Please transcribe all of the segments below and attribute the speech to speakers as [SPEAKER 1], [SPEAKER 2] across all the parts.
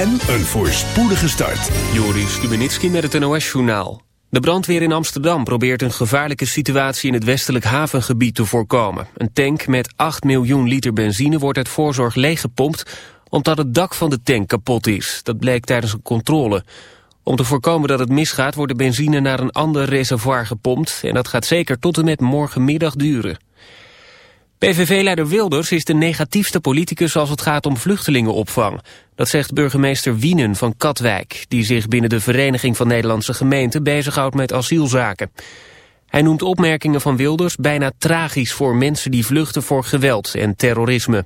[SPEAKER 1] en een voorspoedige start.
[SPEAKER 2] Joris Stubenitski met het NOS-journaal. De brandweer in Amsterdam probeert een gevaarlijke situatie in het westelijk havengebied te voorkomen. Een tank met 8 miljoen liter benzine wordt uit voorzorg leeggepompt omdat het dak van de tank kapot is. Dat bleek tijdens een controle. Om te voorkomen dat het misgaat wordt de benzine naar een ander reservoir gepompt en dat gaat zeker tot en met morgenmiddag duren. PVV-leider Wilders is de negatiefste politicus als het gaat om vluchtelingenopvang. Dat zegt burgemeester Wienen van Katwijk... die zich binnen de Vereniging van Nederlandse Gemeenten bezighoudt met asielzaken. Hij noemt opmerkingen van Wilders bijna tragisch voor mensen die vluchten voor geweld en terrorisme.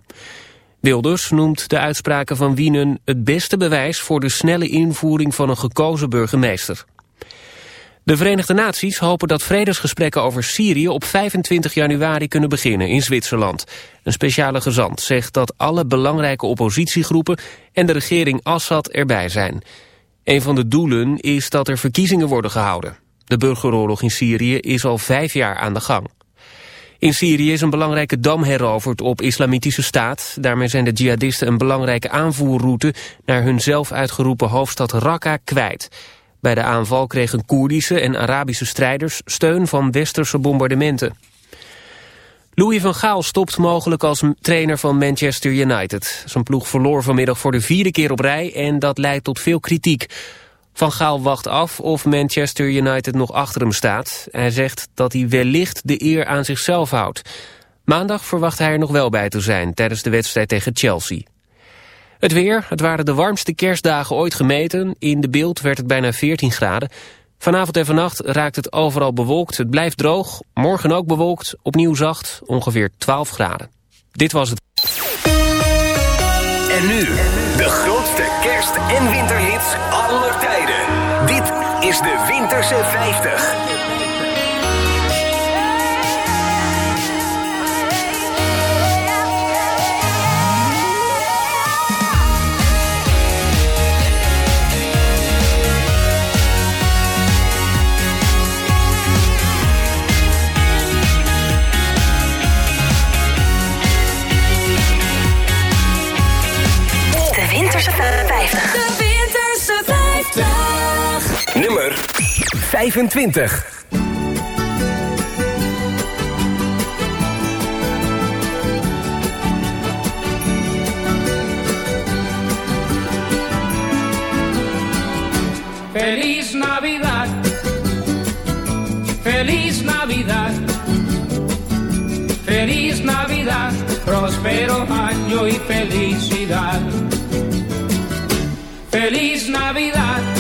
[SPEAKER 2] Wilders noemt de uitspraken van Wienen het beste bewijs voor de snelle invoering van een gekozen burgemeester. De Verenigde Naties hopen dat vredesgesprekken over Syrië op 25 januari kunnen beginnen in Zwitserland. Een speciale gezant zegt dat alle belangrijke oppositiegroepen en de regering Assad erbij zijn. Een van de doelen is dat er verkiezingen worden gehouden. De burgeroorlog in Syrië is al vijf jaar aan de gang. In Syrië is een belangrijke dam heroverd op islamitische staat. Daarmee zijn de jihadisten een belangrijke aanvoerroute naar hun zelf uitgeroepen hoofdstad Raqqa kwijt. Bij de aanval kregen Koerdische en Arabische strijders steun van westerse bombardementen. Louis van Gaal stopt mogelijk als trainer van Manchester United. Zijn ploeg verloor vanmiddag voor de vierde keer op rij en dat leidt tot veel kritiek. Van Gaal wacht af of Manchester United nog achter hem staat. Hij zegt dat hij wellicht de eer aan zichzelf houdt. Maandag verwacht hij er nog wel bij te zijn tijdens de wedstrijd tegen Chelsea. Het weer, het waren de warmste kerstdagen ooit gemeten. In de beeld werd het bijna 14 graden. Vanavond en vannacht raakt het overal bewolkt. Het blijft droog. Morgen ook bewolkt. Opnieuw zacht. Ongeveer 12 graden. Dit was het.
[SPEAKER 1] En nu, de grootste kerst- en winterhits aller tijden. Dit is de Winterse 50. 25.
[SPEAKER 3] Feliz Navidad, feliz Navidad, feliz Navidad, próspero año y felicidad. Feliz Navidad,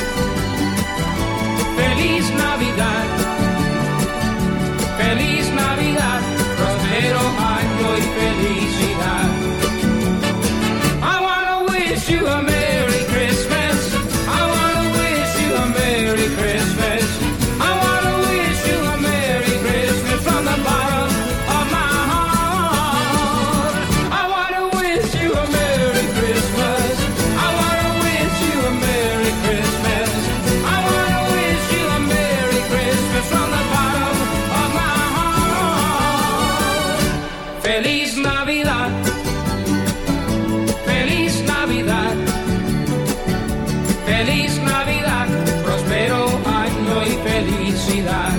[SPEAKER 3] Feliz Navidad. Prospero año y felicidad.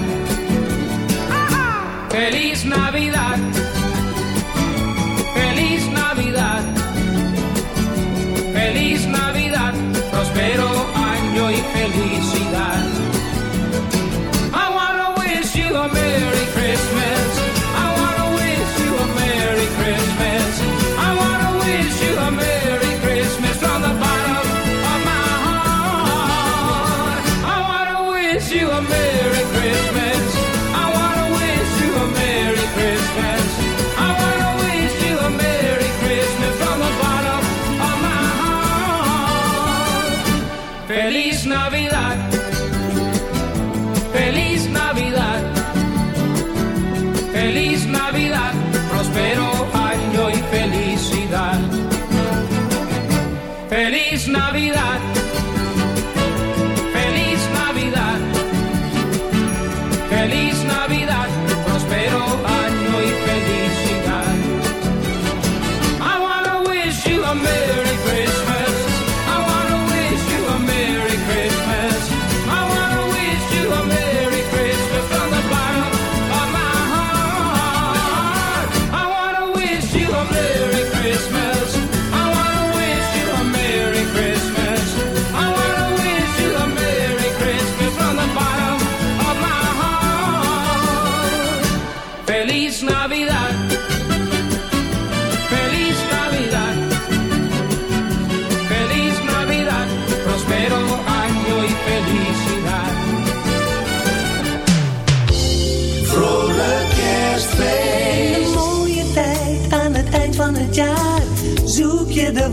[SPEAKER 3] Feliz Navidad.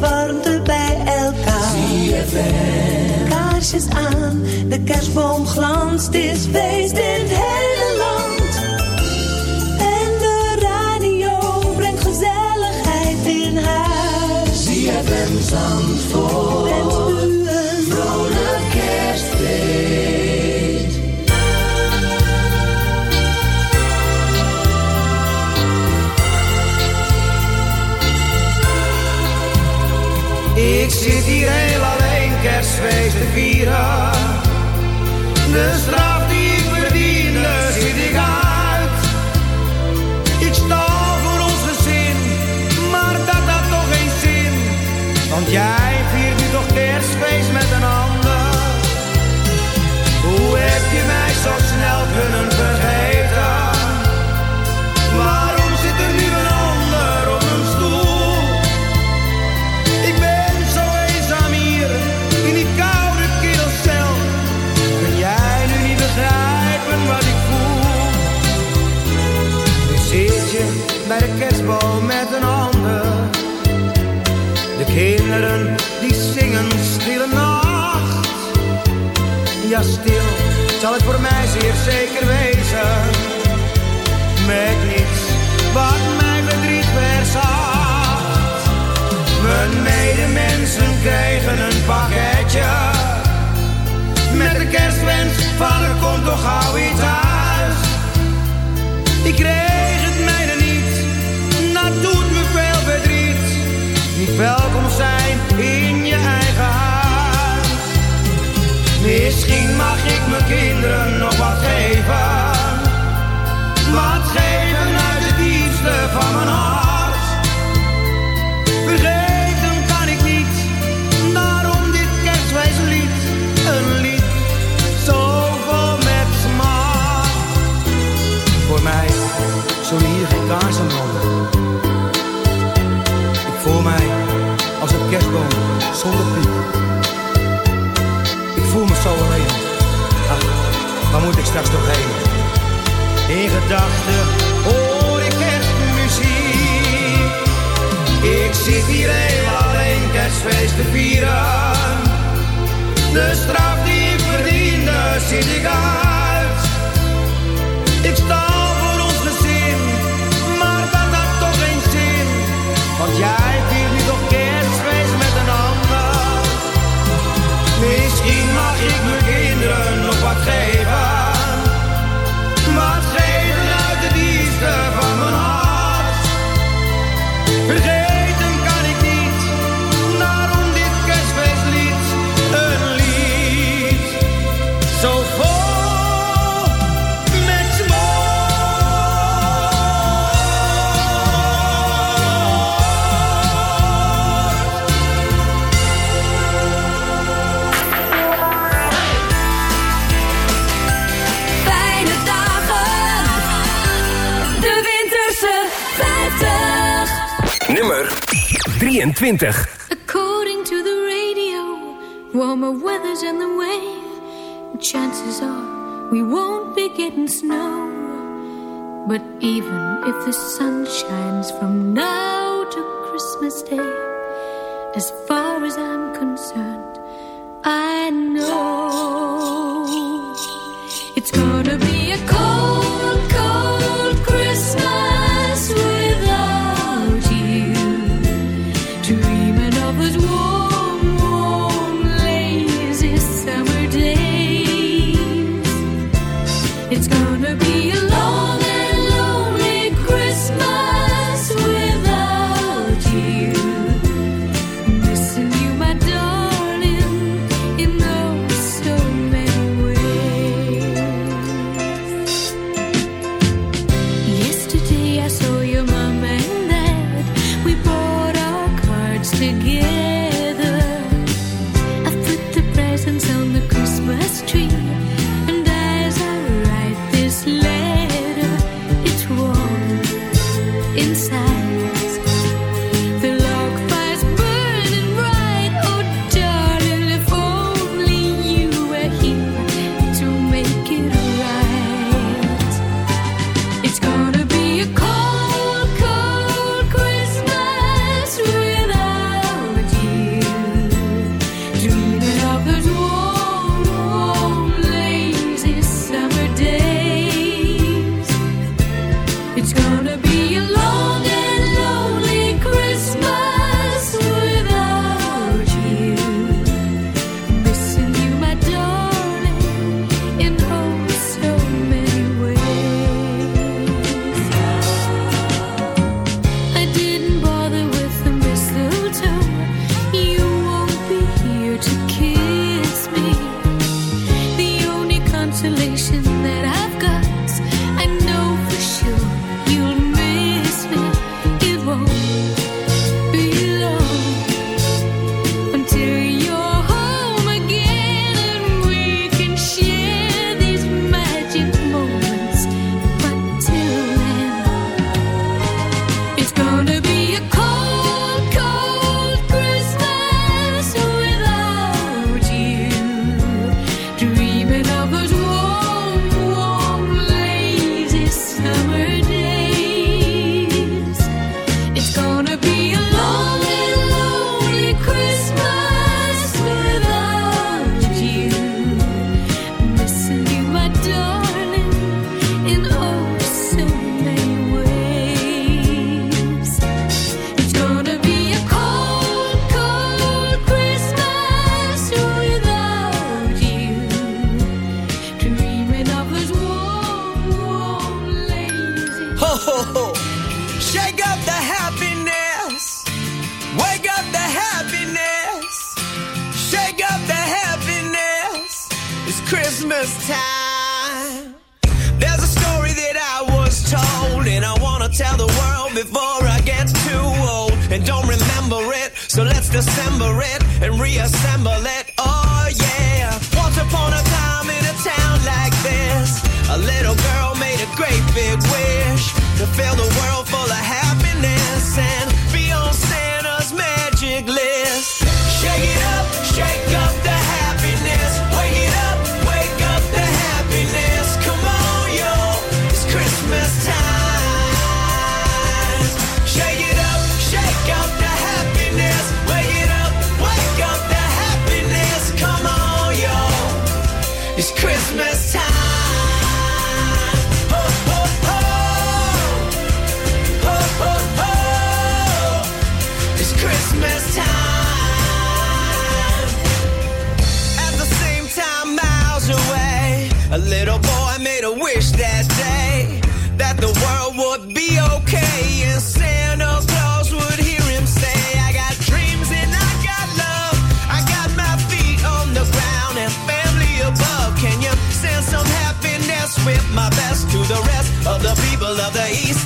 [SPEAKER 3] warmte bij elkaar.
[SPEAKER 4] Kaarsjes aan, de kerstboom glanst, is feest in het De
[SPEAKER 5] straf die ik verdiende zit ik uit. Ik stal voor ons gezin, maar dat had toch geen zin. Want jij viert nu toch kerstfeest met een ander. Hoe heb je mij zo snel kunnen vergeten? Die zingen stille nacht. Ja, stil zal het voor mij zeer zeker wezen. Met niets wat mijn verdriet verzacht. Mijn medemensen kregen een pakketje. Met de kerstwens van er komt toch gauw iets uit. Ik kreeg welkom zijn in je eigen huis. Misschien mag ik mijn kinderen straks nog heen? In gedachten hoor ik kerstmuziek. Ik zit hier heel alleen kerstfeest te vieren. De straf die ik verdiende zit ik uit. Ik sta
[SPEAKER 1] 23.
[SPEAKER 6] According to the radio, warmer weather's in the way. Chances are we won't be getting snow. But even if the sun shines from now to Christmas Day, as far as I'm concerned, I know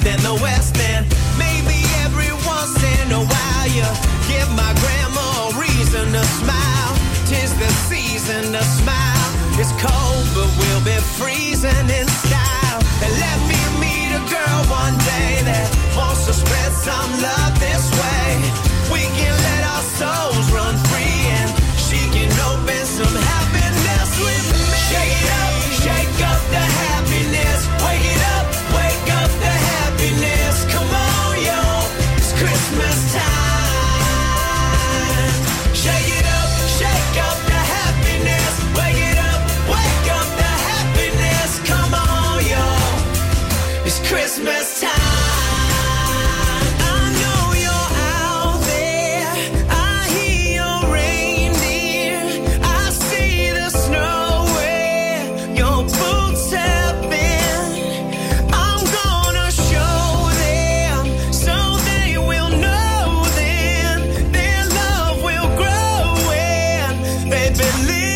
[SPEAKER 7] Than the West End. Maybe every once in a while you give my grandma a reason to smile. Tis the season to smile. It's cold, but we'll be freezing believe.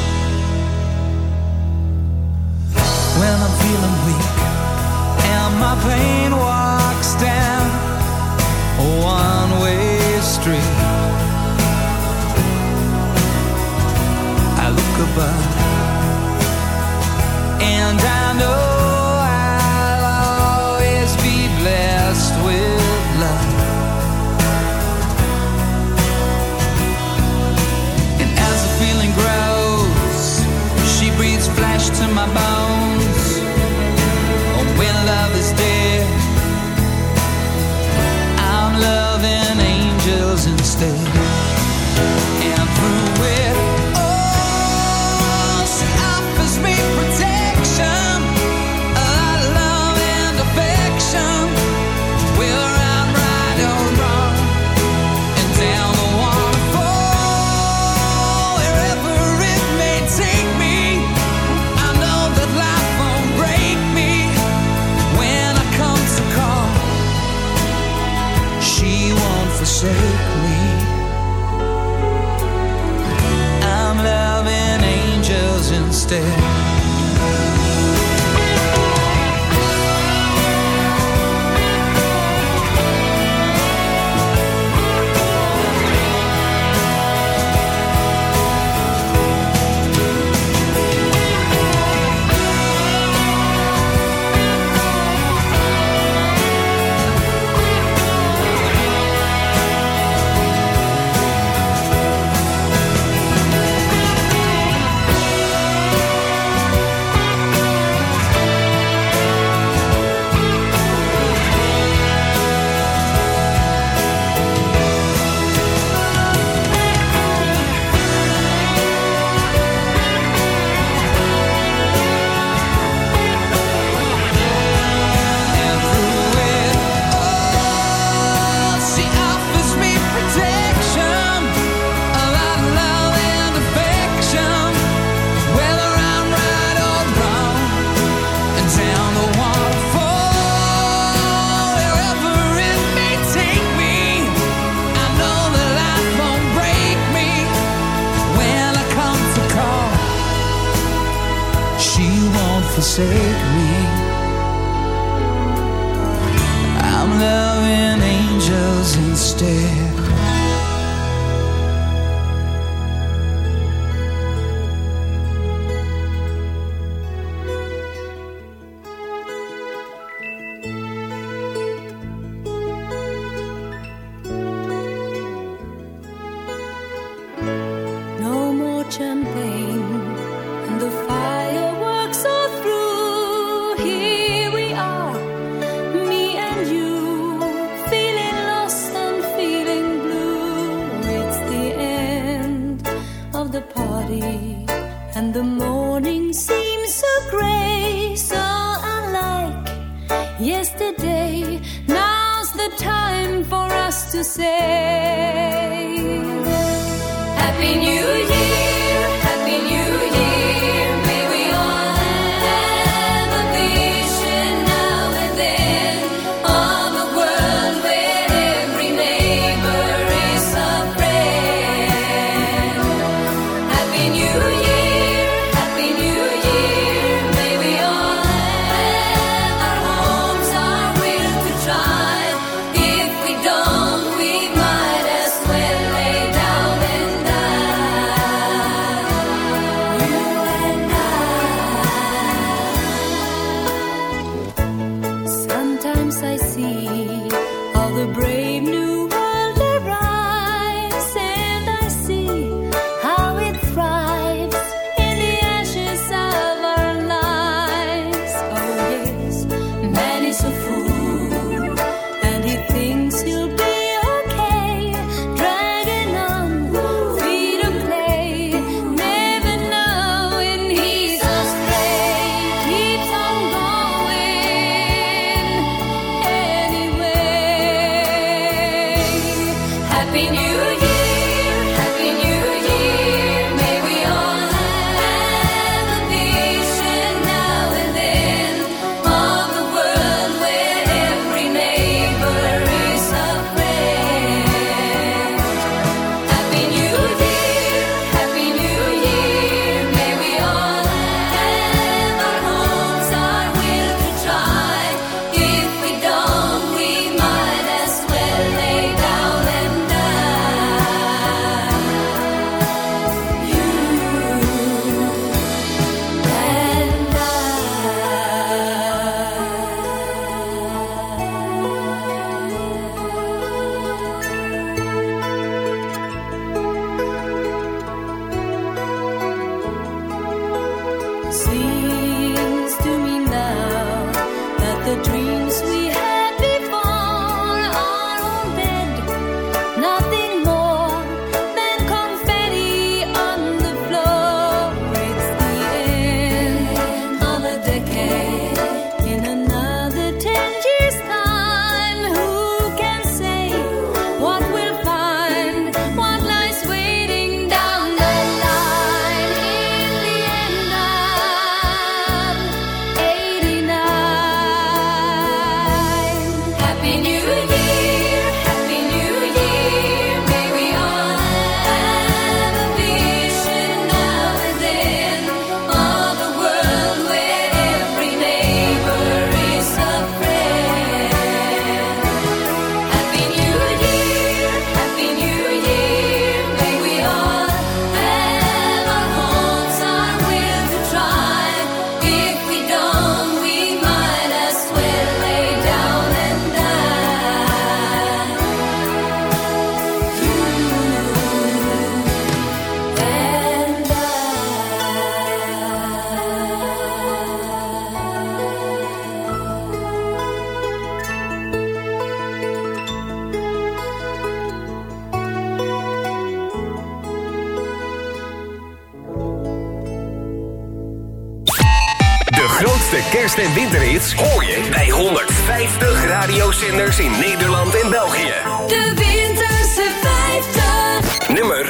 [SPEAKER 8] zenders in
[SPEAKER 1] Nederland en België.
[SPEAKER 9] De Winterse 50.
[SPEAKER 1] Nummer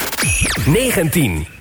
[SPEAKER 1] 19.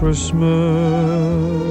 [SPEAKER 10] Christmas.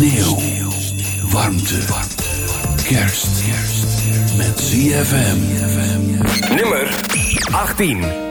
[SPEAKER 11] Sneeuw. Warmte. Kerst. Met ZFM.
[SPEAKER 1] Nummer 18.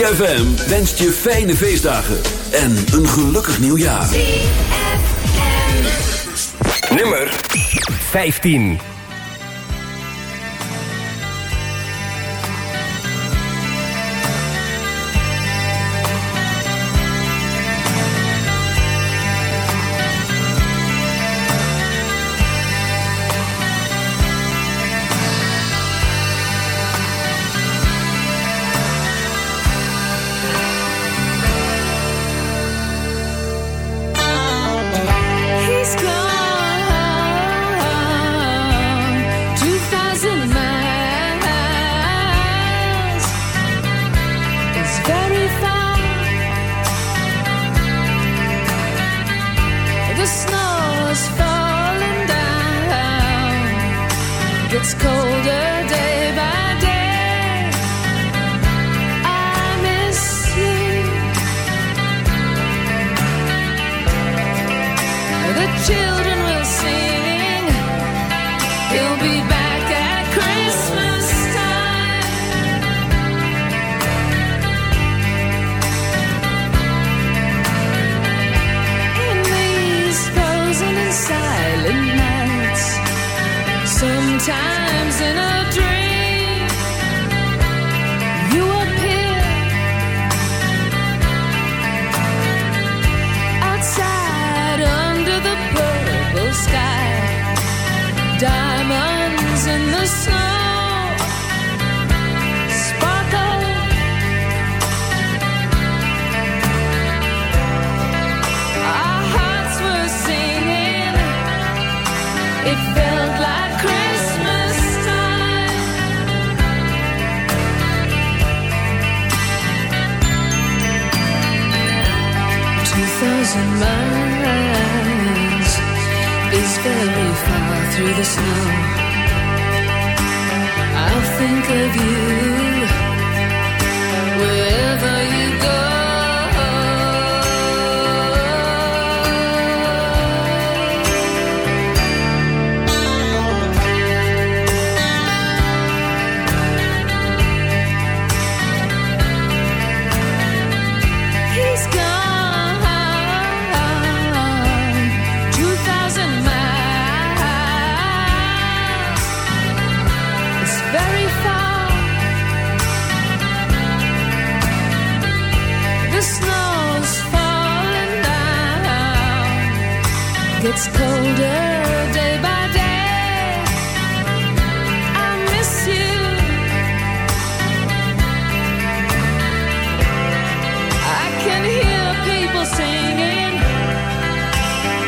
[SPEAKER 11] ZFM wenst je fijne feestdagen en een gelukkig nieuwjaar.
[SPEAKER 6] Nummer 15.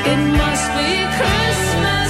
[SPEAKER 6] It must be Christmas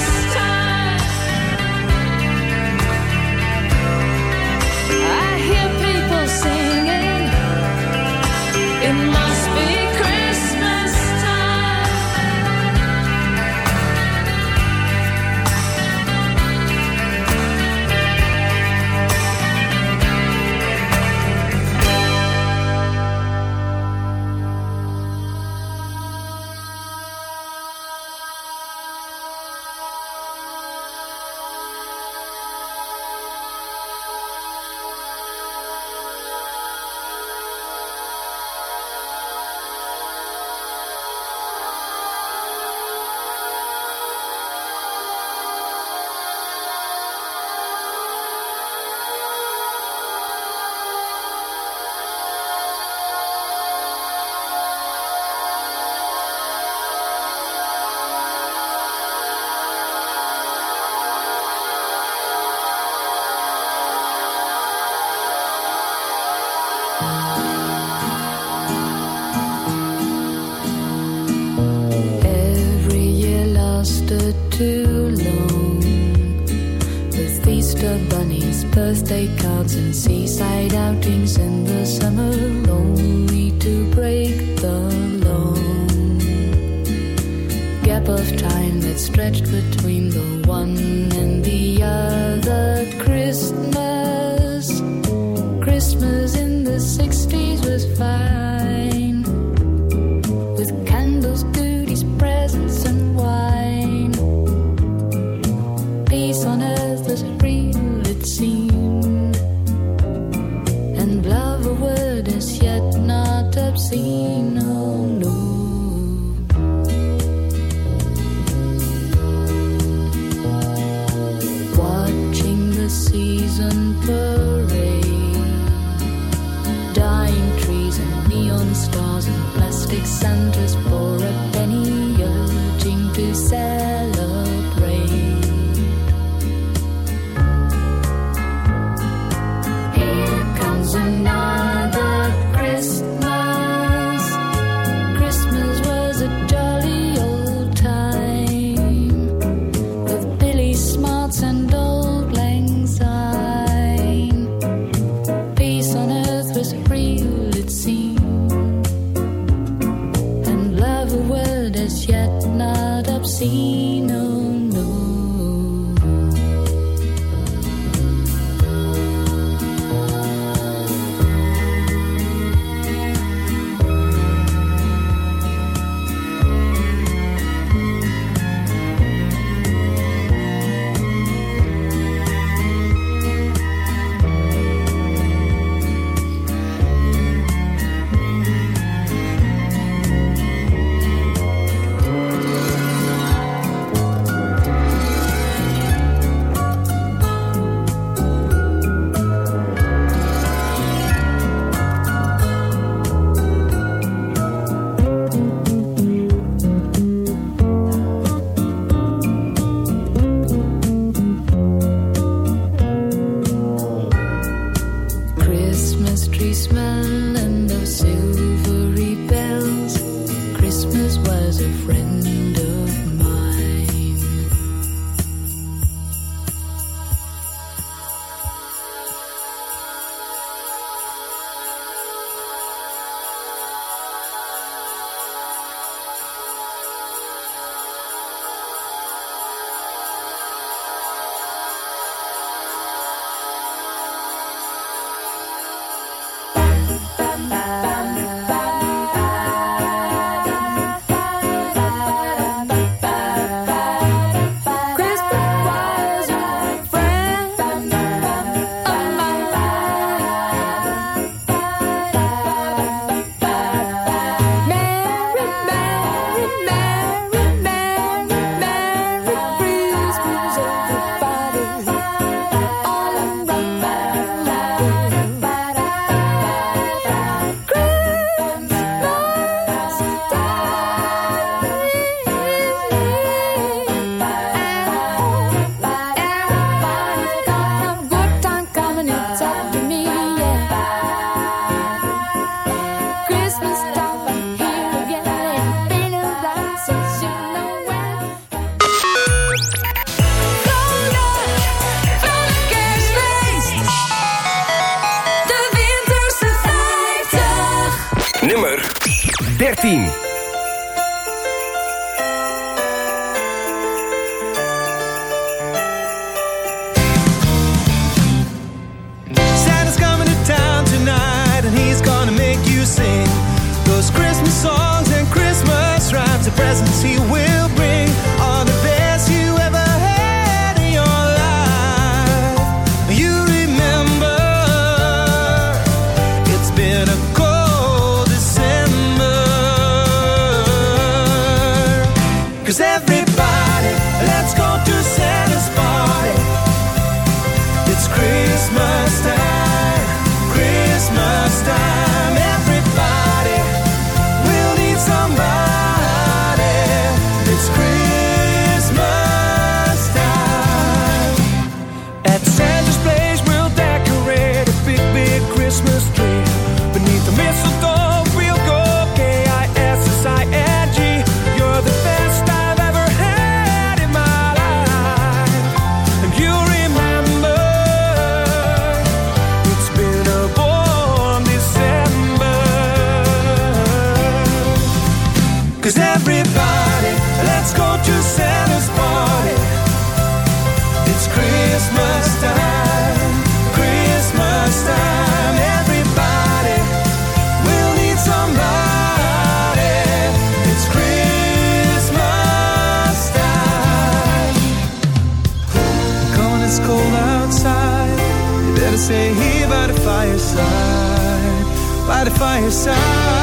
[SPEAKER 12] by your side.